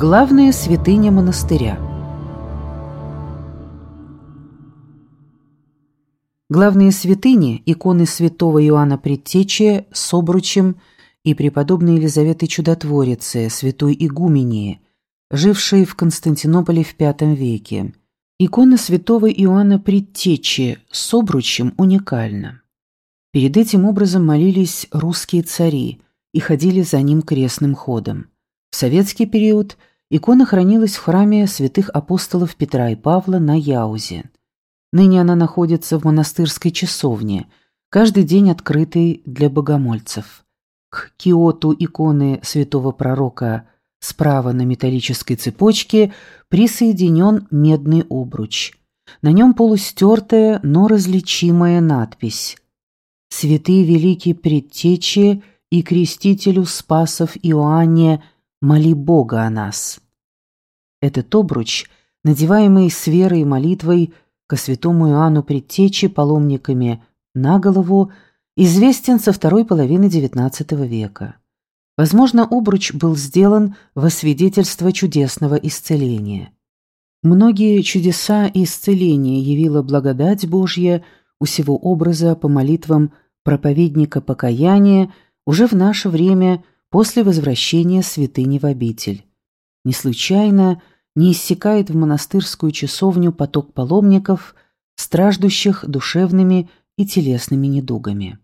Главная святыня монастыря. Главные святыни – иконы святого Иоанна Предтечия с обручем и преподобной Елизаветы Чудотворицы, святой игумении, жившей в Константинополе в V веке. Икона святого Иоанна Предтечи с обручем уникальна. Перед этим образом молились русские цари и ходили за ним крестным ходом. В советский период икона хранилась в храме святых апостолов Петра и Павла на Яузе. Ныне она находится в монастырской часовне, каждый день открытой для богомольцев. К киоту иконы святого пророка справа на металлической цепочке присоединен медный обруч. На нем полустертая, но различимая надпись «Святые великие предтечи и крестителю Спасов Иоанне – моли Бога о нас. Этот обруч, надеваемый с верой и молитвой ко святому Иоанну Предтечи паломниками на голову, известен со второй половины XIX века. Возможно, обруч был сделан во свидетельство чудесного исцеления. Многие чудеса и исцеления явила благодать Божья у сего образа по молитвам проповедника покаяния уже в наше время – после возвращения святыни в обитель. Не случайно не иссякает в монастырскую часовню поток паломников, страждущих душевными и телесными недугами.